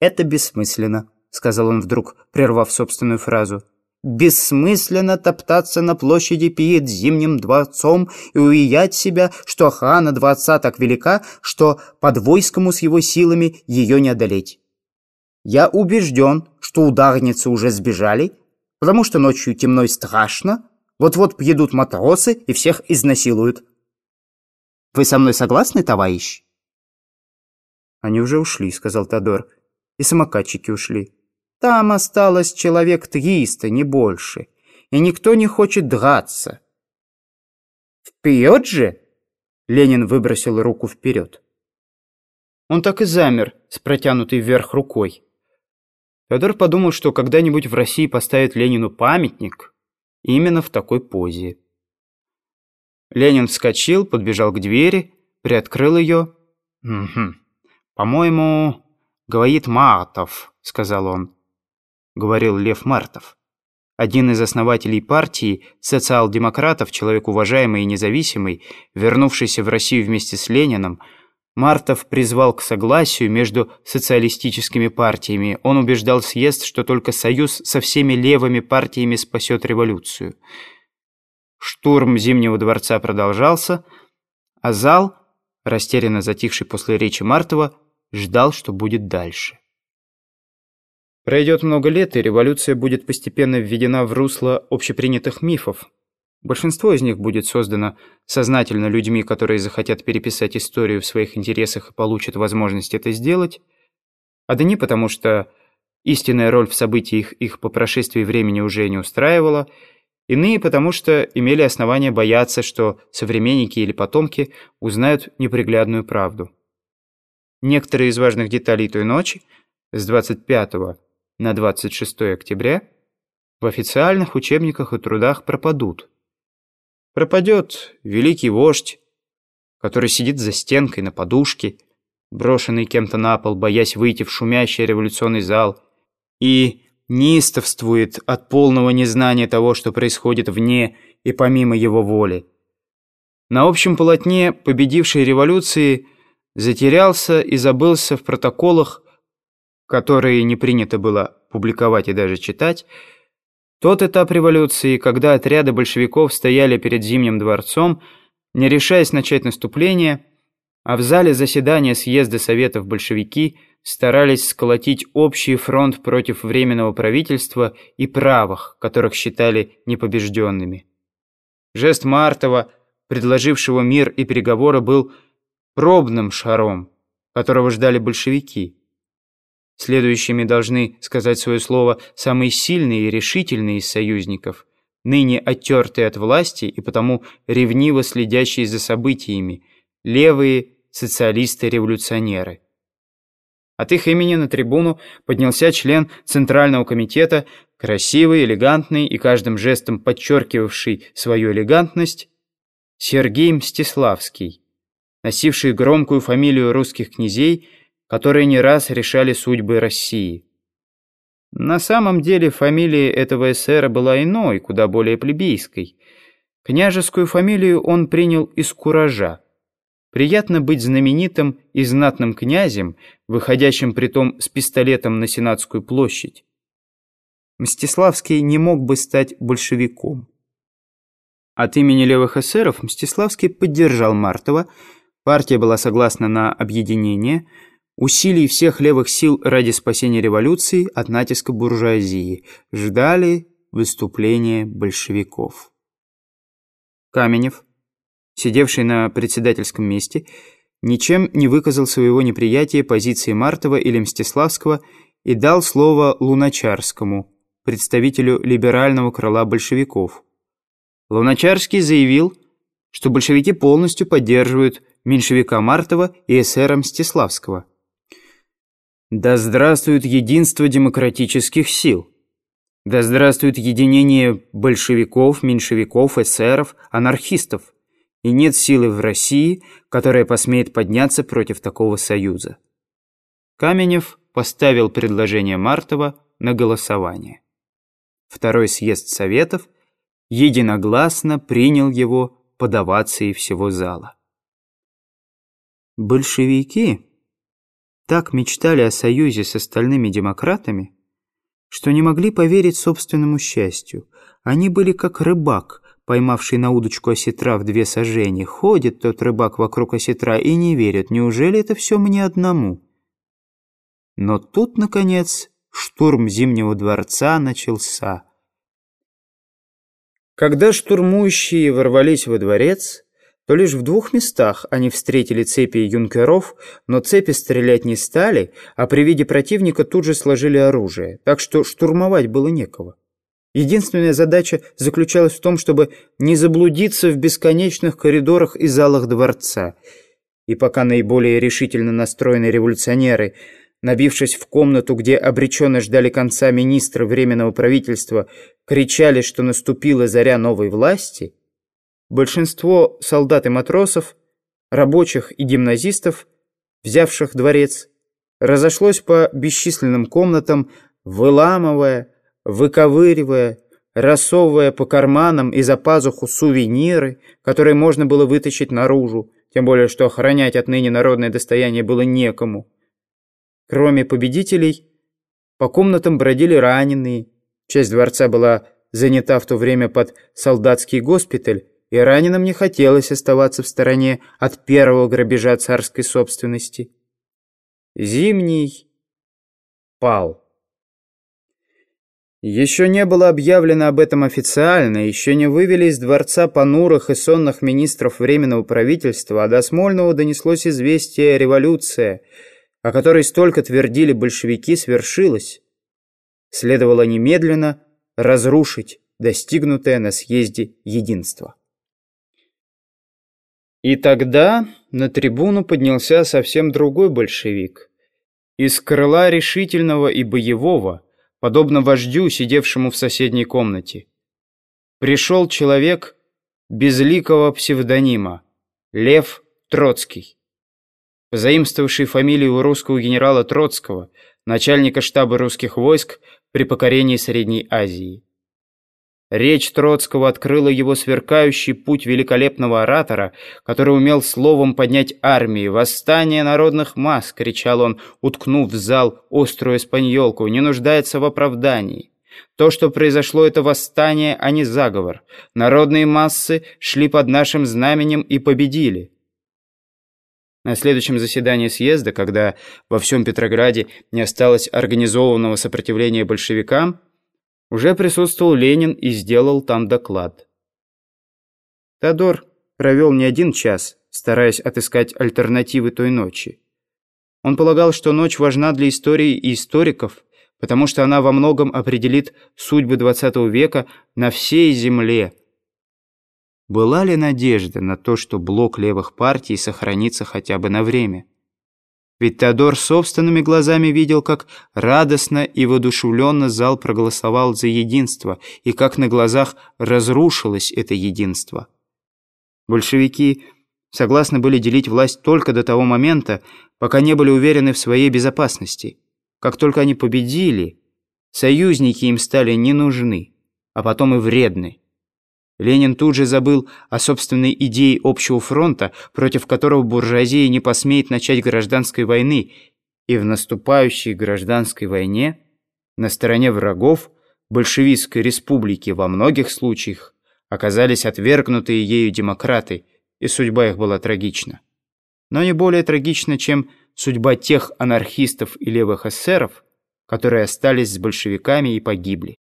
«Это бессмысленно», — сказал он вдруг, прервав собственную фразу. «Бессмысленно топтаться на площади перед Зимним дворцом и уверять себя, что охрана дворца так велика, что под войскому с его силами ее не одолеть. Я убежден, что ударницы уже сбежали, потому что ночью темно и страшно, вот-вот приедут матросы и всех изнасилуют. Вы со мной согласны, товарищ?» «Они уже ушли», — сказал Тодор. «И самокатчики ушли». «Там осталось человек триста, не больше, и никто не хочет драться». «Вперед же!» — Ленин выбросил руку вперед. Он так и замер с протянутой вверх рукой. Федор подумал, что когда-нибудь в России поставят Ленину памятник именно в такой позе. Ленин вскочил, подбежал к двери, приоткрыл ее. «Угу. «По-моему, говорит Мартов», — сказал он. Говорил Лев Мартов. Один из основателей партии, социал-демократов, человек уважаемый и независимый, вернувшийся в Россию вместе с Лениным, Мартов призвал к согласию между социалистическими партиями. Он убеждал съезд, что только союз со всеми левыми партиями спасет революцию. Штурм Зимнего дворца продолжался, а зал, растерянно затихший после речи Мартова, ждал, что будет дальше. Пройдет много лет, и революция будет постепенно введена в русло общепринятых мифов. Большинство из них будет создано сознательно людьми, которые захотят переписать историю в своих интересах и получат возможность это сделать, а да не потому, что истинная роль в событиях их по прошествии времени уже не устраивала, иные потому, что имели основания бояться, что современники или потомки узнают неприглядную правду. Некоторые из важных деталей той ночи, с 25 на 26 октября, в официальных учебниках и трудах пропадут. Пропадет великий вождь, который сидит за стенкой на подушке, брошенный кем-то на пол, боясь выйти в шумящий революционный зал, и неистовствует от полного незнания того, что происходит вне и помимо его воли. На общем полотне победившей революции – затерялся и забылся в протоколах, которые не принято было публиковать и даже читать, тот этап революции, когда отряды большевиков стояли перед Зимним дворцом, не решаясь начать наступление, а в зале заседания съезда Советов большевики старались сколотить общий фронт против Временного правительства и правых, которых считали непобежденными. Жест Мартова, предложившего мир и переговоры, был – пробным шаром, которого ждали большевики. Следующими должны сказать свое слово самые сильные и решительные из союзников, ныне оттертые от власти и потому ревниво следящие за событиями, левые социалисты-революционеры. От их имени на трибуну поднялся член Центрального комитета, красивый, элегантный и каждым жестом подчеркивавший свою элегантность, Сергей Мстиславский носивший громкую фамилию русских князей, которые не раз решали судьбы России. На самом деле фамилия этого эсера была иной, куда более плебейской. Княжескую фамилию он принял из куража. Приятно быть знаменитым и знатным князем, выходящим притом с пистолетом на Сенатскую площадь. Мстиславский не мог бы стать большевиком. От имени левых эсеров Мстиславский поддержал Мартова, Партия была согласна на объединение усилий всех левых сил ради спасения революции от натиска буржуазии. Ждали выступления большевиков. Каменев, сидевший на председательском месте, ничем не выказал своего неприятия позиции Мартова или Мстиславского и дал слово Луначарскому, представителю либерального крыла большевиков. Луначарский заявил, что большевики полностью поддерживают меньшевика Мартова и эсера Мстиславского. Да здравствует единство демократических сил! Да здравствует единение большевиков, меньшевиков, эсеров, анархистов! И нет силы в России, которая посмеет подняться против такого союза. Каменев поставил предложение Мартова на голосование. Второй съезд Советов единогласно принял его подаваться и всего зала. Большевики так мечтали о союзе с остальными демократами, что не могли поверить собственному счастью. Они были как рыбак, поймавший на удочку осетра в две сажени. Ходит тот рыбак вокруг осетра и не верит, неужели это все мне одному? Но тут, наконец, штурм Зимнего дворца начался. Когда штурмующие ворвались во дворец, то лишь в двух местах они встретили цепи юнкеров, но цепи стрелять не стали, а при виде противника тут же сложили оружие, так что штурмовать было некого. Единственная задача заключалась в том, чтобы не заблудиться в бесконечных коридорах и залах дворца. И пока наиболее решительно настроенные революционеры, набившись в комнату, где обреченно ждали конца министра Временного правительства, кричали, что наступила заря новой власти – Большинство солдат и матросов, рабочих и гимназистов, взявших дворец, разошлось по бесчисленным комнатам, выламывая, выковыривая, рассовывая по карманам и за пазуху сувениры, которые можно было вытащить наружу, тем более что охранять отныне народное достояние было некому. Кроме победителей, по комнатам бродили раненые, часть дворца была занята в то время под солдатский госпиталь, и раненым не хотелось оставаться в стороне от первого грабежа царской собственности. Зимний пал. Еще не было объявлено об этом официально, еще не вывели из дворца понурых и сонных министров Временного правительства, а до Смольного донеслось известие революция, о которой столько твердили большевики, свершилась. Следовало немедленно разрушить достигнутое на съезде единство. И тогда на трибуну поднялся совсем другой большевик. Из крыла решительного и боевого, подобно вождю, сидевшему в соседней комнате. Пришел человек безликого псевдонима Лев Троцкий, позаимствовавший фамилию у русского генерала Троцкого, начальника штаба русских войск при покорении Средней Азии. Речь Троцкого открыла его сверкающий путь великолепного оратора, который умел словом поднять армии. «Восстание народных масс!» — кричал он, уткнув в зал острую испаньолку, — «не нуждается в оправдании». То, что произошло, это восстание, а не заговор. Народные массы шли под нашим знаменем и победили. На следующем заседании съезда, когда во всем Петрограде не осталось организованного сопротивления большевикам, уже присутствовал Ленин и сделал там доклад. Тодор провел не один час, стараясь отыскать альтернативы той ночи. Он полагал, что ночь важна для истории и историков, потому что она во многом определит судьбы XX века на всей земле. Была ли надежда на то, что блок левых партий сохранится хотя бы на время? Ведь Теодор собственными глазами видел, как радостно и воодушевленно зал проголосовал за единство, и как на глазах разрушилось это единство. Большевики согласны были делить власть только до того момента, пока не были уверены в своей безопасности. Как только они победили, союзники им стали не нужны, а потом и вредны. Ленин тут же забыл о собственной идее общего фронта, против которого буржуазия не посмеет начать гражданской войны, и в наступающей гражданской войне на стороне врагов большевистской республики во многих случаях оказались отвергнутые ею демократы, и судьба их была трагична. Но не более трагична, чем судьба тех анархистов и левых эсеров, которые остались с большевиками и погибли.